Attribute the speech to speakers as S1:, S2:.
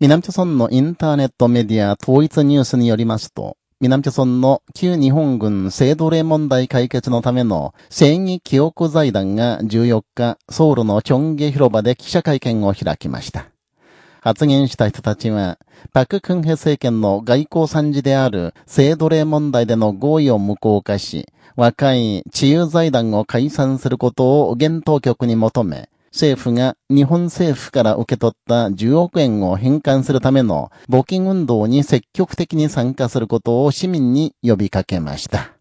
S1: 南朝村のインターネットメディア統一ニュースによりますと、南朝村の旧日本軍性奴隷問題解決のための正義記憶財団が14日、ソウルのチョンゲ広場で記者会見を開きました。発言した人たちは、パク・クンヘ政権の外交惨事である性奴隷問題での合意を無効化し、若い治癒財団を解散することを現当局に求め、政府が日本政府から受け取った10億円を返還するための募金運動に積極的に参加することを市民に呼びかけました。